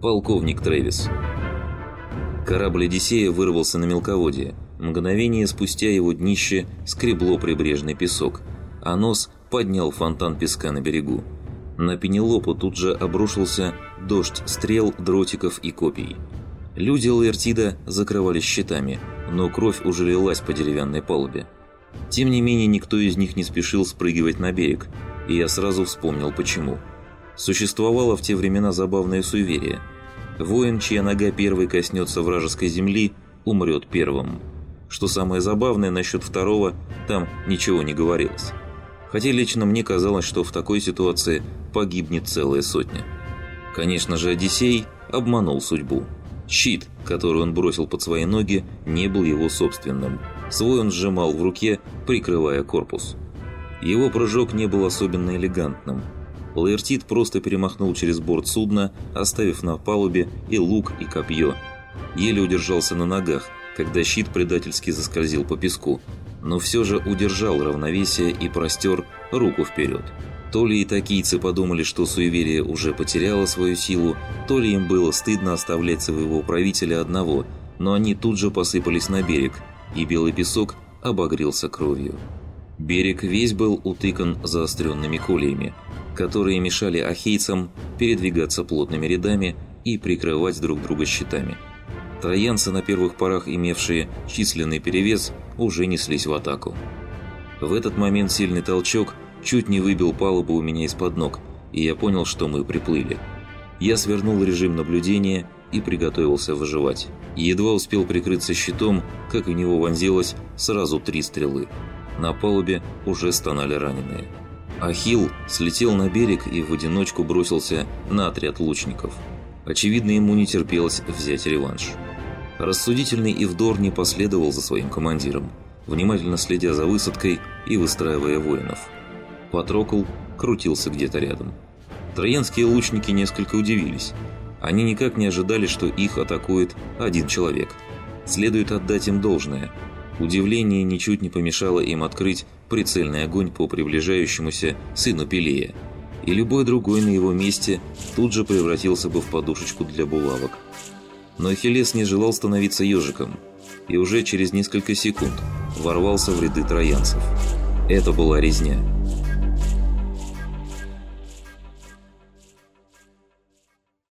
Полковник Трэвис. Корабль «Одиссея» вырвался на мелководье. Мгновение спустя его днище скребло прибрежный песок, а нос поднял фонтан песка на берегу. На Пенелопу тут же обрушился дождь стрел, дротиков и копий. Люди Лаэртида закрывались щитами, но кровь уже лилась по деревянной палубе. Тем не менее, никто из них не спешил спрыгивать на берег, и я сразу вспомнил почему. Существовало в те времена забавное суеверие. Воин, чья нога первой коснется вражеской земли, умрет первым. Что самое забавное насчет второго, там ничего не говорилось. Хотя лично мне казалось, что в такой ситуации погибнет целая сотня. Конечно же, Одиссей обманул судьбу. Щит, который он бросил под свои ноги, не был его собственным. Свой он сжимал в руке, прикрывая корпус. Его прыжок не был особенно элегантным. Лаэртит просто перемахнул через борт судна, оставив на палубе и лук, и копье. Еле удержался на ногах, когда щит предательски заскользил по песку, но все же удержал равновесие и простер руку вперед. То ли итакийцы подумали, что суеверие уже потеряло свою силу, то ли им было стыдно оставлять своего правителя одного, но они тут же посыпались на берег, и белый песок обогрелся кровью. Берег весь был утыкан заостренными кольями, которые мешали ахейцам передвигаться плотными рядами и прикрывать друг друга щитами. Троянцы, на первых порах имевшие численный перевес, уже неслись в атаку. В этот момент сильный толчок чуть не выбил палубу у меня из-под ног, и я понял, что мы приплыли. Я свернул режим наблюдения и приготовился выживать. Едва успел прикрыться щитом, как в него вонзилось сразу три стрелы. На палубе уже стонали раненые. Ахилл слетел на берег и в одиночку бросился на отряд лучников. Очевидно, ему не терпелось взять реванш. Рассудительный Ивдор не последовал за своим командиром, внимательно следя за высадкой и выстраивая воинов. Патрокл крутился где-то рядом. Троянские лучники несколько удивились. Они никак не ожидали, что их атакует один человек. Следует отдать им должное. Удивление ничуть не помешало им открыть прицельный огонь по приближающемуся сыну Пелея. И любой другой на его месте тут же превратился бы в подушечку для булавок. Но Ахиллес не желал становиться ежиком, и уже через несколько секунд ворвался в ряды троянцев. Это была резня.